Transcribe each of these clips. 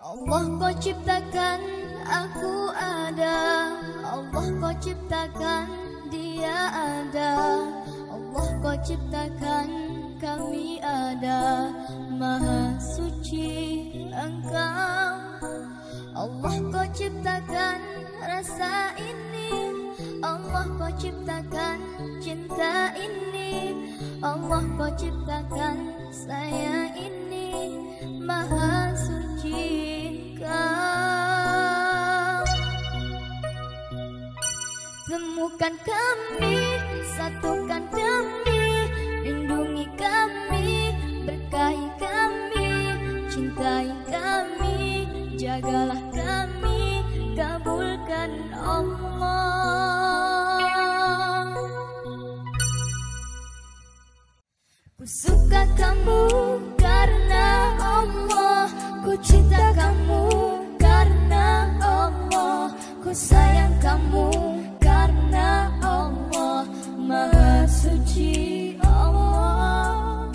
kau ciptakan aku ada. Allah kau ciptakan dia ada. Allah kau ciptakan kami ada. Maha suci engkau. Allah kau ciptakan rasa ini. Allah kau ciptakan cinta ini. Allah kau ciptakan saya ini. Maha kau Temukan kami, satukan demi Allah Ku sayang kamu karena Allah Maha suci Allah.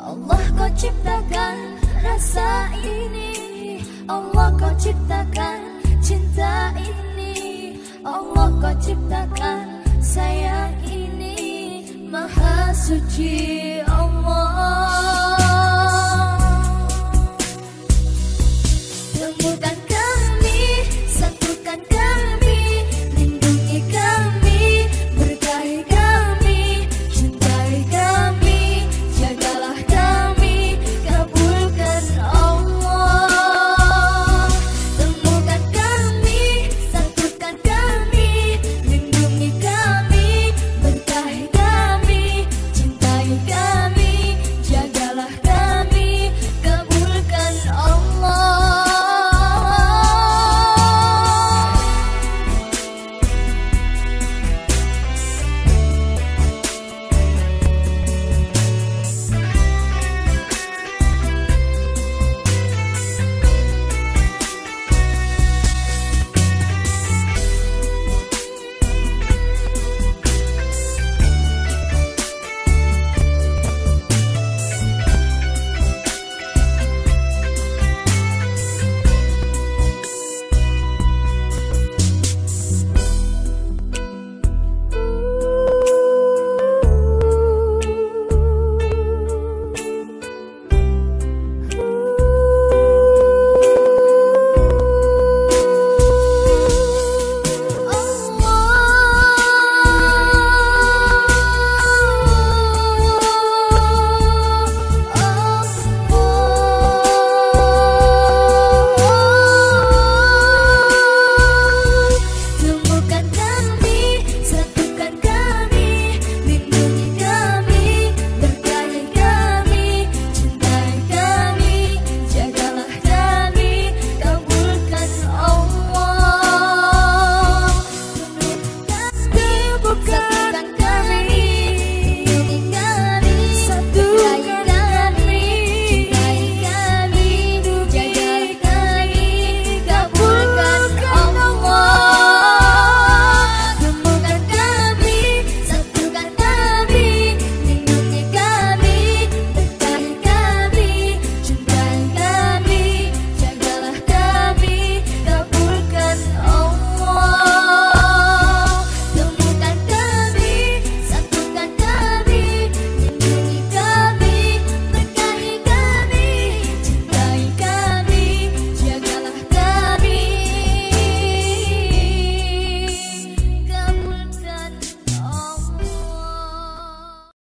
Allah kau ciptakan rasa ini. Allah kau ciptakan cinta ini. Allah kau ciptakan sayang ini. Maha suci